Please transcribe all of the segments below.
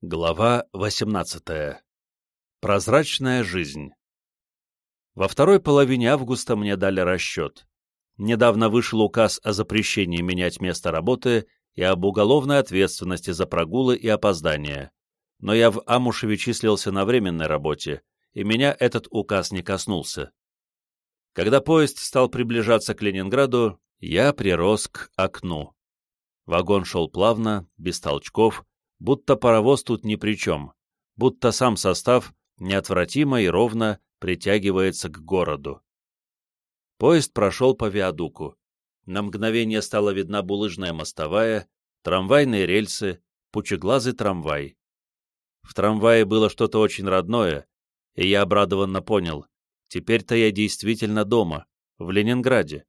Глава 18. Прозрачная жизнь. Во второй половине августа мне дали расчет. Недавно вышел указ о запрещении менять место работы и об уголовной ответственности за прогулы и опоздания. Но я в Амушеве числился на временной работе, и меня этот указ не коснулся. Когда поезд стал приближаться к Ленинграду, я прирос к окну. Вагон шел плавно, без толчков, будто паровоз тут ни при чем, будто сам состав неотвратимо и ровно притягивается к городу. Поезд прошел по виадуку. На мгновение стала видна булыжная мостовая, трамвайные рельсы, пучеглазый трамвай. В трамвае было что-то очень родное, и я обрадованно понял, теперь-то я действительно дома, в Ленинграде.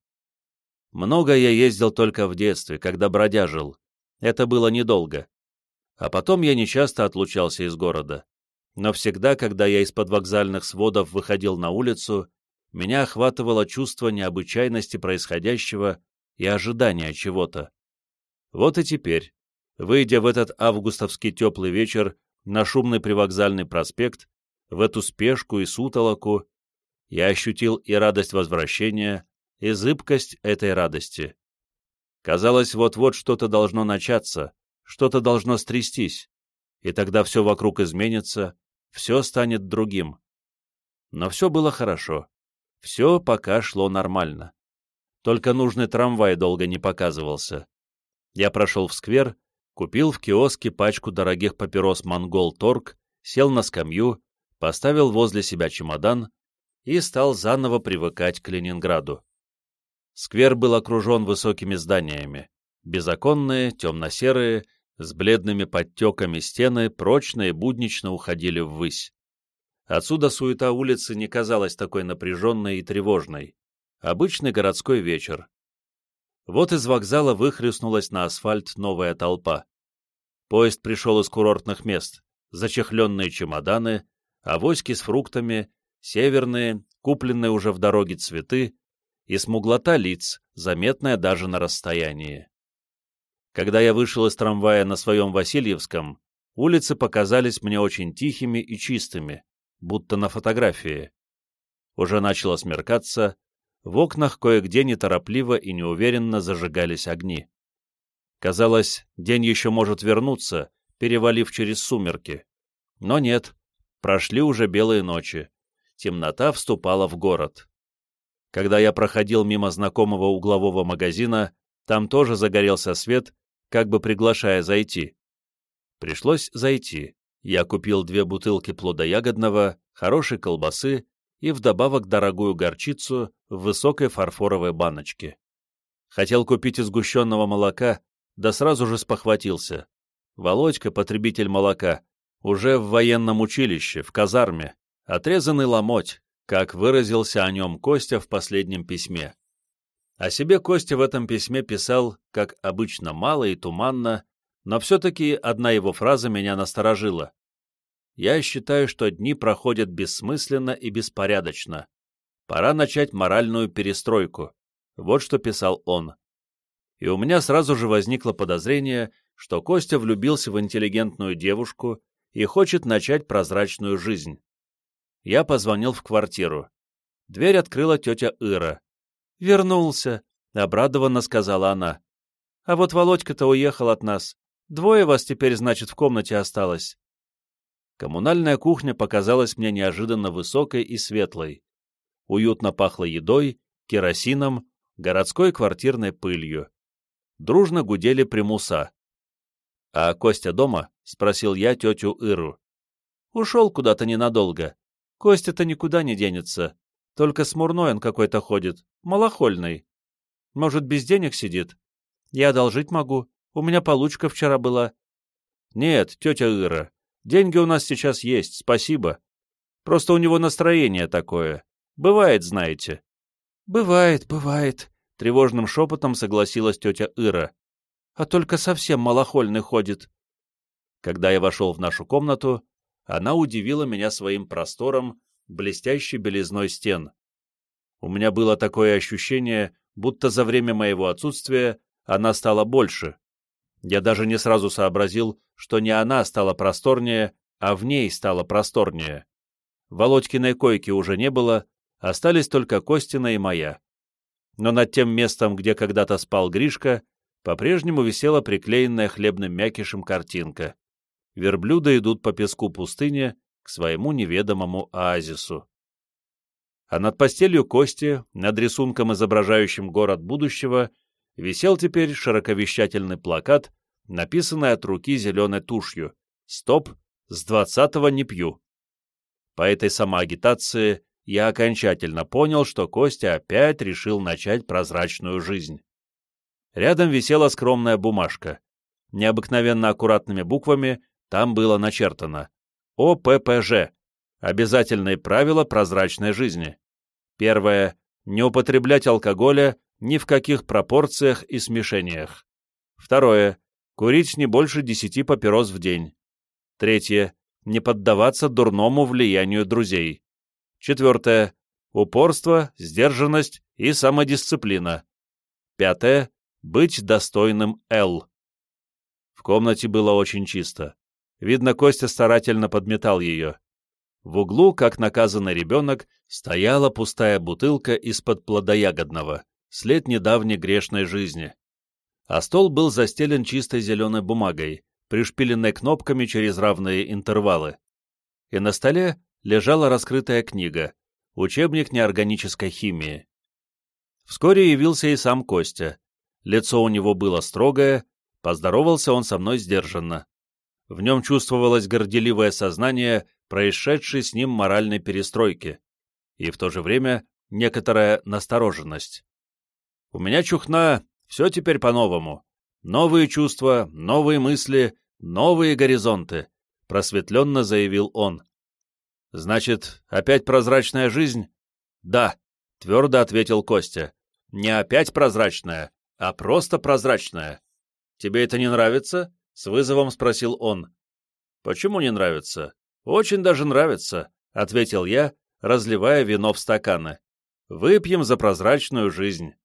Много я ездил только в детстве, когда бродяжил. Это было недолго. А потом я нечасто отлучался из города. Но всегда, когда я из-под вокзальных сводов выходил на улицу, меня охватывало чувство необычайности происходящего и ожидания чего-то. Вот и теперь, выйдя в этот августовский теплый вечер на шумный привокзальный проспект, в эту спешку и сутолоку, я ощутил и радость возвращения, и зыбкость этой радости. Казалось, вот-вот что-то должно начаться, что-то должно стрястись, и тогда все вокруг изменится, все станет другим. Но все было хорошо. Все пока шло нормально. Только нужный трамвай долго не показывался. Я прошел в сквер, купил в киоске пачку дорогих папирос «Монгол Торг», сел на скамью, поставил возле себя чемодан и стал заново привыкать к Ленинграду. Сквер был окружен высокими зданиями. Безоконные, темно-серые, с бледными подтеками стены прочно и буднично уходили ввысь. Отсюда суета улицы не казалась такой напряженной и тревожной. Обычный городской вечер. Вот из вокзала выхрюстнулась на асфальт новая толпа. Поезд пришел из курортных мест, зачехленные чемоданы, авоськи с фруктами, северные, купленные уже в дороге цветы, и смуглота лиц, заметная даже на расстоянии. Когда я вышел из трамвая на своем Васильевском, улицы показались мне очень тихими и чистыми, будто на фотографии. Уже начало смеркаться, в окнах кое-где неторопливо и неуверенно зажигались огни. Казалось, день еще может вернуться, перевалив через сумерки. Но нет, прошли уже белые ночи. Темнота вступала в город. Когда я проходил мимо знакомого углового магазина, там тоже загорелся свет, как бы приглашая зайти. Пришлось зайти. Я купил две бутылки плодоягодного, хорошей колбасы и вдобавок дорогую горчицу в высокой фарфоровой баночке. Хотел купить изгущенного молока, да сразу же спохватился. Володька, потребитель молока, уже в военном училище, в казарме, отрезанный ломоть, как выразился о нем Костя в последнем письме. О себе Костя в этом письме писал, как обычно, мало и туманно, но все-таки одна его фраза меня насторожила. «Я считаю, что дни проходят бессмысленно и беспорядочно. Пора начать моральную перестройку». Вот что писал он. И у меня сразу же возникло подозрение, что Костя влюбился в интеллигентную девушку и хочет начать прозрачную жизнь. Я позвонил в квартиру. Дверь открыла тетя Ира. «Вернулся», — обрадованно сказала она. «А вот Володька-то уехал от нас. Двое вас теперь, значит, в комнате осталось». Коммунальная кухня показалась мне неожиданно высокой и светлой. Уютно пахло едой, керосином, городской квартирной пылью. Дружно гудели примуса. «А Костя дома?» — спросил я тетю Иру. «Ушел куда-то ненадолго. Костя-то никуда не денется. Только смурной он какой-то ходит, малохольный. Может, без денег сидит? Я одолжить могу. У меня получка вчера была. Нет, тетя Ира, деньги у нас сейчас есть, спасибо. Просто у него настроение такое. Бывает, знаете. Бывает, бывает, тревожным шепотом согласилась тетя Ира. А только совсем малохольный ходит. Когда я вошел в нашу комнату, она удивила меня своим простором блестящей белизной стен. У меня было такое ощущение, будто за время моего отсутствия она стала больше. Я даже не сразу сообразил, что не она стала просторнее, а в ней стало просторнее. Володькиной койки уже не было, остались только Костина и моя. Но над тем местом, где когда-то спал Гришка, по-прежнему висела приклеенная хлебным мякишем картинка. Верблюды идут по песку пустыни к своему неведомому оазису. А над постелью Кости, над рисунком, изображающим город будущего, висел теперь широковещательный плакат, написанный от руки зеленой тушью «Стоп, с двадцатого не пью». По этой самоагитации я окончательно понял, что Костя опять решил начать прозрачную жизнь. Рядом висела скромная бумажка. Необыкновенно аккуратными буквами там было начертано ОППЖ – обязательные правила прозрачной жизни. Первое – не употреблять алкоголя ни в каких пропорциях и смешениях. Второе – курить не больше 10 папирос в день. Третье – не поддаваться дурному влиянию друзей. Четвертое – упорство, сдержанность и самодисциплина. Пятое – быть достойным Л. В комнате было очень чисто. Видно, Костя старательно подметал ее. В углу, как наказанный ребенок, стояла пустая бутылка из-под плодоягодного, след недавней грешной жизни. А стол был застелен чистой зеленой бумагой, пришпиленной кнопками через равные интервалы. И на столе лежала раскрытая книга, учебник неорганической химии. Вскоре явился и сам Костя. Лицо у него было строгое, поздоровался он со мной сдержанно. В нем чувствовалось горделивое сознание происшедшей с ним моральной перестройки, и в то же время некоторая настороженность. «У меня чухна, все теперь по-новому. Новые чувства, новые мысли, новые горизонты», — просветленно заявил он. «Значит, опять прозрачная жизнь?» «Да», — твердо ответил Костя. «Не опять прозрачная, а просто прозрачная. Тебе это не нравится?» — с вызовом спросил он. «Почему не нравится? Очень даже нравится», — ответил я, разливая вино в стаканы. «Выпьем за прозрачную жизнь».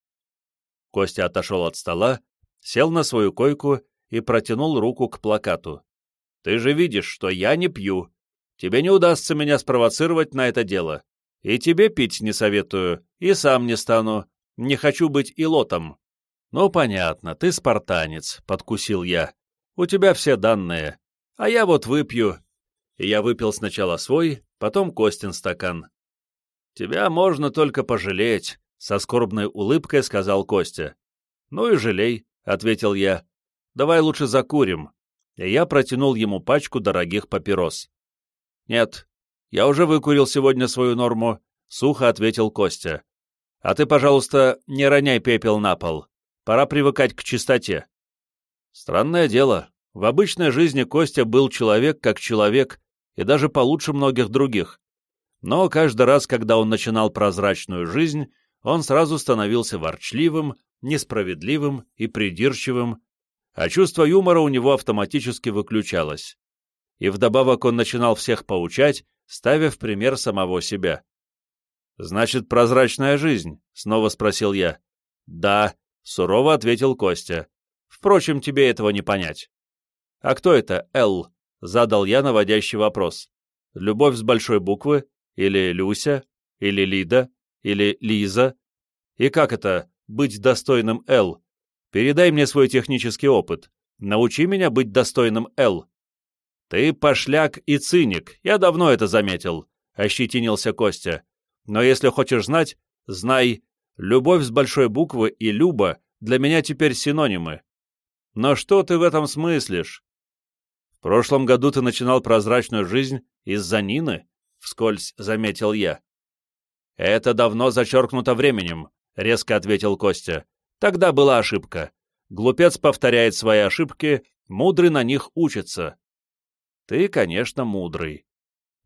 Костя отошел от стола, сел на свою койку и протянул руку к плакату. «Ты же видишь, что я не пью. Тебе не удастся меня спровоцировать на это дело. И тебе пить не советую, и сам не стану. Не хочу быть илотом». «Ну, понятно, ты спартанец», — подкусил я. «У тебя все данные. А я вот выпью». И я выпил сначала свой, потом Костин стакан. «Тебя можно только пожалеть», — со скорбной улыбкой сказал Костя. «Ну и жалей», — ответил я. «Давай лучше закурим». И я протянул ему пачку дорогих папирос. «Нет, я уже выкурил сегодня свою норму», — сухо ответил Костя. «А ты, пожалуйста, не роняй пепел на пол. Пора привыкать к чистоте». Странное дело, в обычной жизни Костя был человек как человек, и даже получше многих других. Но каждый раз, когда он начинал прозрачную жизнь, он сразу становился ворчливым, несправедливым и придирчивым, а чувство юмора у него автоматически выключалось и вдобавок он начинал всех поучать, ставя в пример самого себя. «Значит, прозрачная жизнь?» — снова спросил я. «Да», — сурово ответил Костя. «Впрочем, тебе этого не понять». «А кто это Л?» — задал я наводящий вопрос. «Любовь с большой буквы? Или Люся? Или Лида? Или Лиза? И как это — быть достойным Л? Передай мне свой технический опыт. Научи меня быть достойным Л». «Ты пошляк и циник, я давно это заметил», — ощетинился Костя. «Но если хочешь знать, знай, любовь с большой буквы и люба для меня теперь синонимы. Но что ты в этом смыслишь?» «В прошлом году ты начинал прозрачную жизнь из-за Нины», — вскользь заметил я. «Это давно зачеркнуто временем», — резко ответил Костя. «Тогда была ошибка. Глупец повторяет свои ошибки, мудрый на них учится. Ты, конечно, мудрый.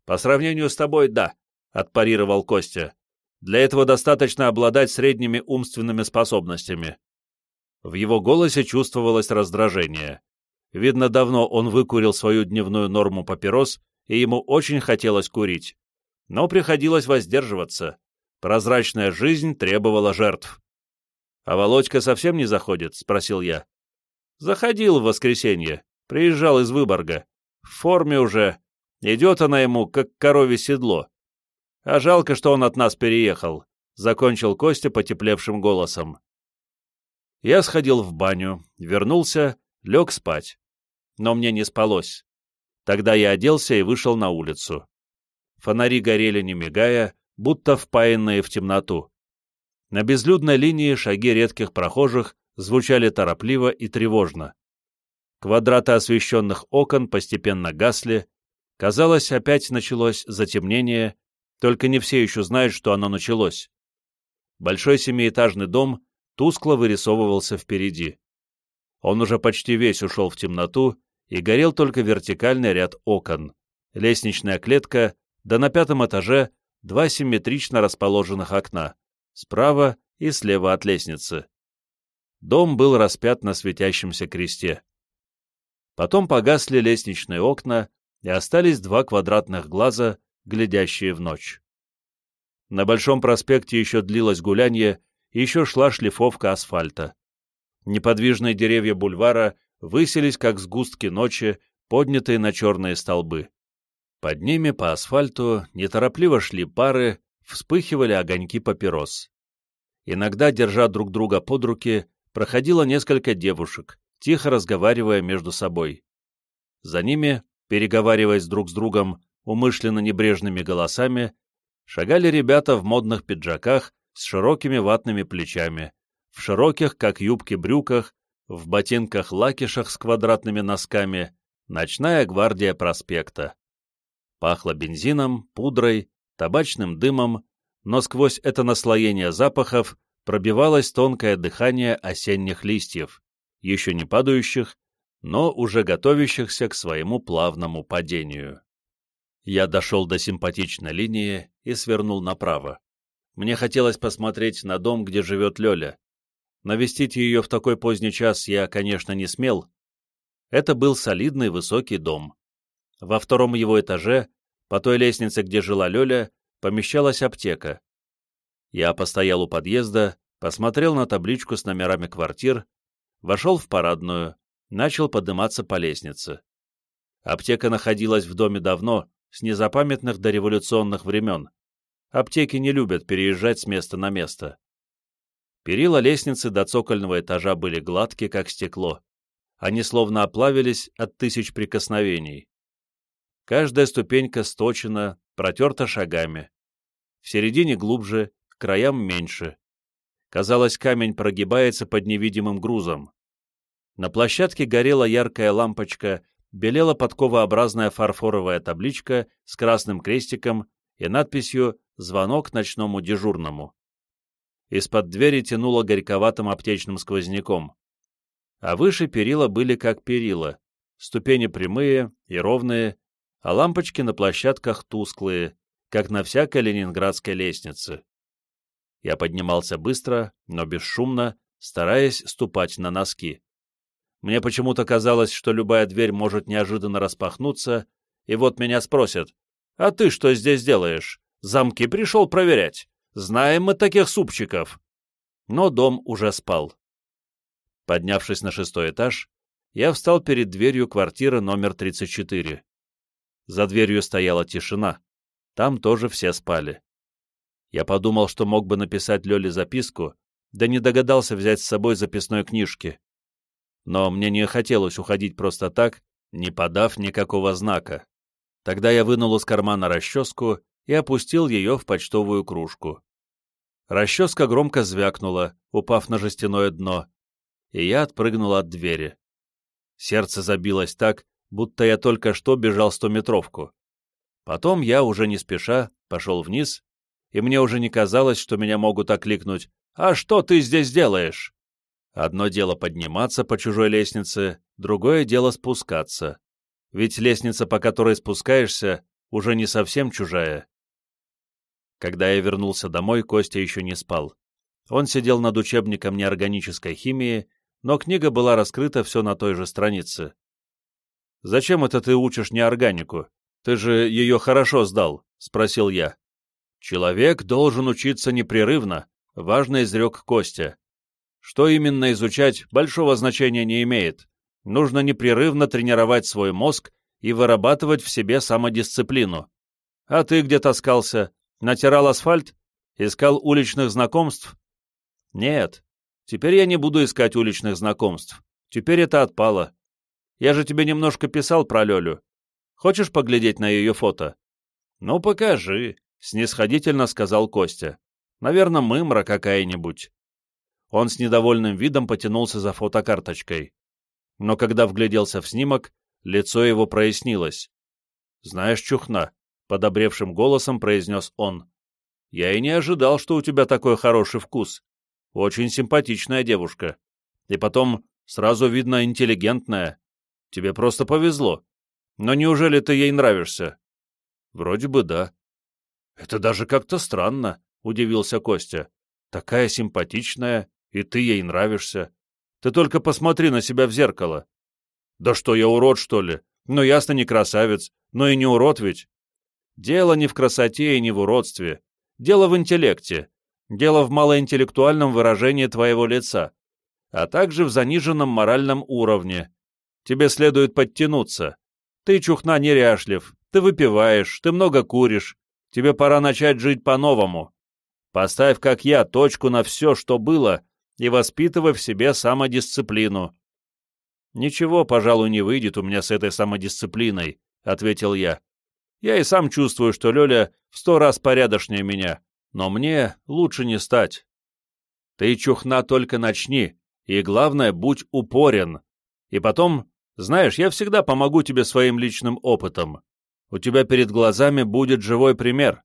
По сравнению с тобой, да, — отпарировал Костя. Для этого достаточно обладать средними умственными способностями. В его голосе чувствовалось раздражение. Видно, давно он выкурил свою дневную норму папирос, и ему очень хотелось курить. Но приходилось воздерживаться. Прозрачная жизнь требовала жертв. «А Володька совсем не заходит?» — спросил я. Заходил в воскресенье, приезжал из Выборга. В форме уже. Идет она ему, как корове седло. А жалко, что он от нас переехал», — закончил Костя потеплевшим голосом. Я сходил в баню, вернулся, лег спать. Но мне не спалось. Тогда я оделся и вышел на улицу. Фонари горели не мигая, будто впаянные в темноту. На безлюдной линии шаги редких прохожих звучали торопливо и тревожно. Квадраты освещенных окон постепенно гасли. Казалось, опять началось затемнение, только не все еще знают, что оно началось. Большой семиэтажный дом тускло вырисовывался впереди. Он уже почти весь ушел в темноту, и горел только вертикальный ряд окон, лестничная клетка, да на пятом этаже два симметрично расположенных окна, справа и слева от лестницы. Дом был распят на светящемся кресте. Потом погасли лестничные окна, и остались два квадратных глаза, глядящие в ночь. На Большом проспекте еще длилось гулянье, еще шла шлифовка асфальта. Неподвижные деревья бульвара высились, как сгустки ночи, поднятые на черные столбы. Под ними по асфальту неторопливо шли пары, вспыхивали огоньки папирос. Иногда, держа друг друга под руки, проходило несколько девушек, тихо разговаривая между собой. За ними, переговариваясь друг с другом умышленно небрежными голосами, шагали ребята в модных пиджаках с широкими ватными плечами, в широких, как юбки, брюках, в ботинках-лакишах с квадратными носками, ночная гвардия проспекта. Пахло бензином, пудрой, табачным дымом, но сквозь это наслоение запахов пробивалось тонкое дыхание осенних листьев, еще не падающих, но уже готовящихся к своему плавному падению. Я дошел до симпатичной линии и свернул направо. Мне хотелось посмотреть на дом, где живет Лёля. Навестить ее в такой поздний час я, конечно, не смел. Это был солидный высокий дом. Во втором его этаже, по той лестнице, где жила Лёля, помещалась аптека. Я постоял у подъезда, посмотрел на табличку с номерами квартир, вошел в парадную, начал подниматься по лестнице. Аптека находилась в доме давно, с незапамятных дореволюционных времен. Аптеки не любят переезжать с места на место. Перила лестницы до цокольного этажа были гладкие, как стекло. Они словно оплавились от тысяч прикосновений. Каждая ступенька сточена, протерта шагами. В середине глубже, к краям меньше. Казалось, камень прогибается под невидимым грузом. На площадке горела яркая лампочка, белела подковообразная фарфоровая табличка с красным крестиком и надписью «Звонок ночному дежурному». Из-под двери тянуло горьковатым аптечным сквозняком. А выше перила были как перила, ступени прямые и ровные, а лампочки на площадках тусклые, как на всякой ленинградской лестнице. Я поднимался быстро, но бесшумно, стараясь ступать на носки. Мне почему-то казалось, что любая дверь может неожиданно распахнуться, и вот меня спросят, «А ты что здесь делаешь? Замки пришел проверять?» Знаем мы таких супчиков. Но дом уже спал. Поднявшись на шестой этаж, я встал перед дверью квартиры номер 34. За дверью стояла тишина. Там тоже все спали. Я подумал, что мог бы написать Лёле записку, да не догадался взять с собой записной книжки. Но мне не хотелось уходить просто так, не подав никакого знака. Тогда я вынул из кармана расческу и опустил ее в почтовую кружку. Расческа громко звякнула, упав на жестяное дно, и я отпрыгнул от двери. Сердце забилось так, будто я только что бежал стометровку. Потом я, уже не спеша, пошел вниз, и мне уже не казалось, что меня могут окликнуть «А что ты здесь делаешь?» Одно дело подниматься по чужой лестнице, другое дело спускаться. Ведь лестница, по которой спускаешься, уже не совсем чужая. Когда я вернулся домой, Костя еще не спал. Он сидел над учебником неорганической химии, но книга была раскрыта все на той же странице. «Зачем это ты учишь неорганику? Ты же ее хорошо сдал», — спросил я. «Человек должен учиться непрерывно», — важно изрек Костя. «Что именно изучать, большого значения не имеет. Нужно непрерывно тренировать свой мозг и вырабатывать в себе самодисциплину. А ты где таскался? Натирал асфальт? Искал уличных знакомств? Нет, теперь я не буду искать уличных знакомств. Теперь это отпало. Я же тебе немножко писал про Лёлю. Хочешь поглядеть на ее фото? Ну, покажи, снисходительно сказал Костя. Наверное, мымра какая-нибудь. Он с недовольным видом потянулся за фотокарточкой. Но когда вгляделся в снимок, лицо его прояснилось. «Знаешь, Чухна», — подобревшим голосом произнес он, — «я и не ожидал, что у тебя такой хороший вкус. Очень симпатичная девушка. И потом, сразу видно, интеллигентная. Тебе просто повезло. Но неужели ты ей нравишься?» «Вроде бы да». «Это даже как-то странно», — удивился Костя. «Такая симпатичная, и ты ей нравишься. Ты только посмотри на себя в зеркало». «Да что, я урод, что ли? Ну, ясно, не красавец, но и не урод ведь». «Дело не в красоте и не в уродстве. Дело в интеллекте. Дело в малоинтеллектуальном выражении твоего лица, а также в заниженном моральном уровне. Тебе следует подтянуться. Ты, чухна, неряшлив, ты выпиваешь, ты много куришь. Тебе пора начать жить по-новому. Поставь, как я, точку на все, что было, и воспитывай в себе самодисциплину. «Ничего, пожалуй, не выйдет у меня с этой самодисциплиной», — ответил я. «Я и сам чувствую, что Лёля в сто раз порядочнее меня, но мне лучше не стать. Ты, чухна, только начни, и, главное, будь упорен. И потом, знаешь, я всегда помогу тебе своим личным опытом. У тебя перед глазами будет живой пример.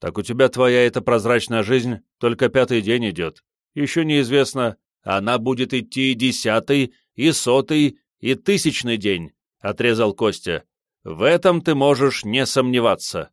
Так у тебя твоя эта прозрачная жизнь только пятый день идет. Еще неизвестно, она будет идти и десятый, и сотый, и тысячный день, — отрезал Костя. В этом ты можешь не сомневаться.